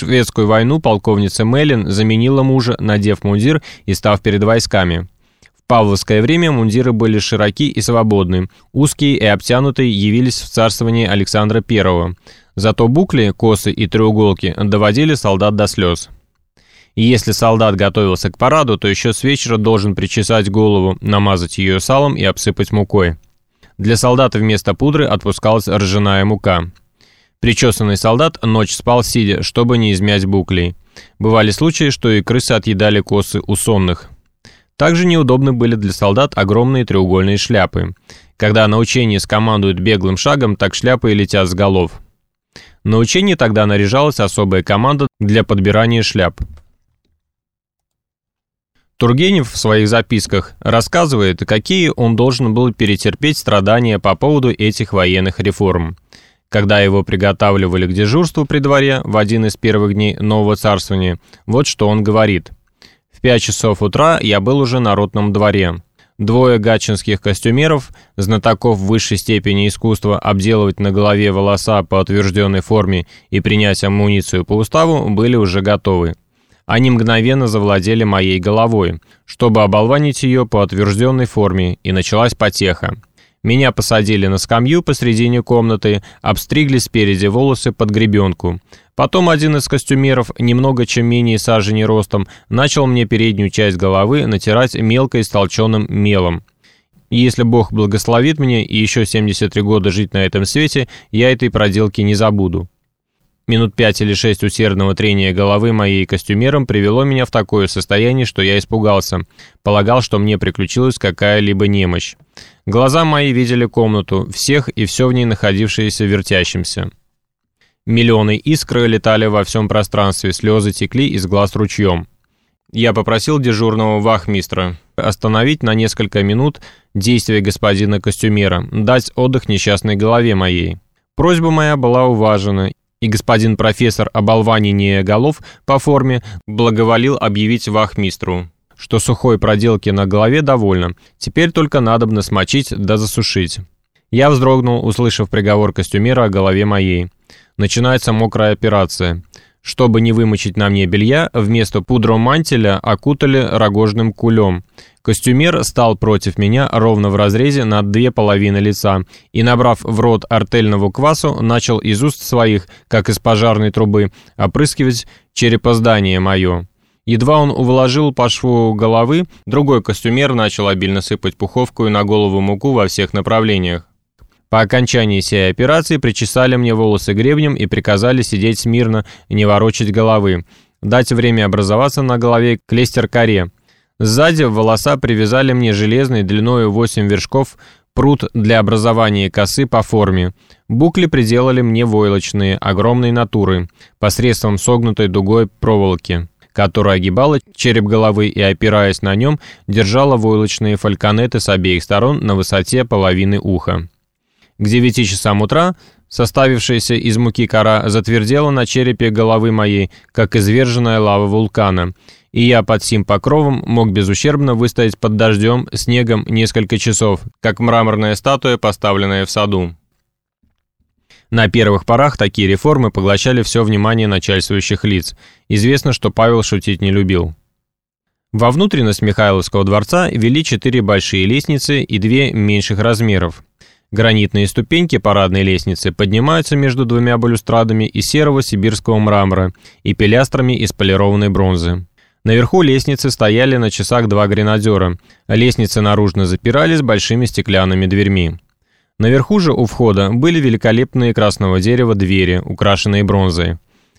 шведскую войну полковница Меллин заменила мужа, надев мундир и став перед войсками. В павловское время мундиры были широки и свободны, узкие и обтянутые явились в царствовании Александра I. Зато букли, косы и треуголки доводили солдат до слез. И если солдат готовился к параду, то еще с вечера должен причесать голову, намазать ее салом и обсыпать мукой. Для солдата вместо пудры отпускалась ржаная мука. Причесанный солдат ночь спал сидя, чтобы не измять буклей. Бывали случаи, что и крысы отъедали косы у сонных. Также неудобны были для солдат огромные треугольные шляпы. Когда на учении скомандуют беглым шагом, так шляпы и летят с голов. На учении тогда наряжалась особая команда для подбирания шляп. Тургенев в своих записках рассказывает, какие он должен был перетерпеть страдания по поводу этих военных реформ. Когда его приготавливали к дежурству при дворе в один из первых дней нового царствования, вот что он говорит. «В пять часов утра я был уже на ротном дворе. Двое гатчинских костюмеров, знатоков высшей степени искусства обделывать на голове волоса по утвержденной форме и принять амуницию по уставу, были уже готовы. Они мгновенно завладели моей головой, чтобы оболванить ее по утвержденной форме, и началась потеха. Меня посадили на скамью посредине комнаты, обстригли спереди волосы под гребенку. Потом один из костюмеров, немного чем менее сажени ростом, начал мне переднюю часть головы натирать мелко истолченным мелом. Если Бог благословит мне и еще 73 года жить на этом свете, я этой проделки не забуду. Минут пять или шесть усердного трения головы моей костюмером привело меня в такое состояние, что я испугался. Полагал, что мне приключилась какая-либо немощь. Глаза мои видели комнату, всех и все в ней находившееся вертящимся. Миллионы искры летали во всем пространстве, слезы текли из глаз ручьем. Я попросил дежурного вахмистра остановить на несколько минут действия господина костюмера, дать отдых несчастной голове моей. Просьба моя была уважена, и господин профессор оболванения голов по форме благоволил объявить вахмистру, что сухой проделки на голове довольно, теперь только надобно смочить да засушить. Я вздрогнул, услышав приговор костюмера о голове моей. Начинается мокрая операция. Чтобы не вымочить на мне белья, вместо пудромантеля окутали рогожным кулем. Костюмер стал против меня ровно в разрезе на две половины лица и, набрав в рот артельного квасу, начал из уст своих, как из пожарной трубы, опрыскивать черепоздание мое. Едва он уложил по шву головы, другой костюмер начал обильно сыпать пуховку и на голову муку во всех направлениях. По окончании всей операции причесали мне волосы гребнем и приказали сидеть смирно не ворочать головы, дать время образоваться на голове клестер-коре. Сзади в волоса привязали мне железный длиной 8 вершков прут для образования косы по форме. Букли приделали мне войлочные, огромной натуры, посредством согнутой дугой проволоки которая огибала череп головы и, опираясь на нем, держала войлочные фальконеты с обеих сторон на высоте половины уха. К 9 часам утра составившаяся из муки кора затвердела на черепе головы моей, как изверженная лава вулкана, и я под сим покровом мог безущербно выстоять под дождем, снегом несколько часов, как мраморная статуя, поставленная в саду. На первых порах такие реформы поглощали все внимание начальствующих лиц. Известно, что Павел шутить не любил. Во внутренность Михайловского дворца вели четыре большие лестницы и две меньших размеров. Гранитные ступеньки парадной лестницы поднимаются между двумя балюстрадами из серого сибирского мрамора и пилястрами из полированной бронзы. Наверху лестницы стояли на часах два гренадера, лестницы наружно запирались большими стеклянными дверьми. Наверху же у входа были великолепные красного дерева двери, украшенные бронзой.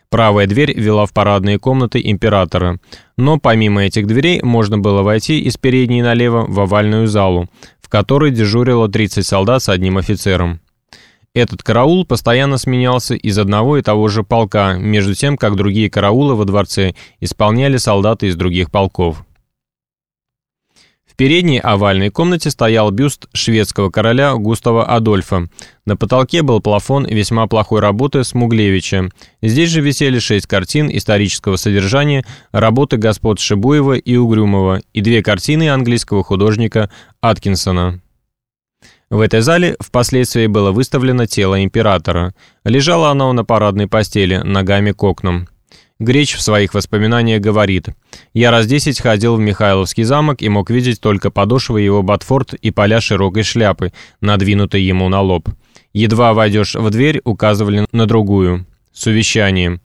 Правая дверь вела в парадные комнаты императора, но помимо этих дверей можно было войти из передней налево в овальную залу, которой дежурило 30 солдат с одним офицером. Этот караул постоянно сменялся из одного и того же полка, между тем, как другие караулы во дворце исполняли солдаты из других полков. Передней овальной комнате стоял бюст шведского короля Густава Адольфа. На потолке был плафон весьма плохой работы Смуглевича. Здесь же висели шесть картин исторического содержания, работы господ Шибуева и Угрюмова и две картины английского художника Аткинсона. В этой зале впоследствии было выставлено тело императора. Лежало оно на парадной постели, ногами к окнам. Греч в своих воспоминаниях говорит «Я раз десять ходил в Михайловский замок и мог видеть только подошвы его ботфорт и поля широкой шляпы, надвинутой ему на лоб. Едва войдешь в дверь, указывали на другую. С увещанием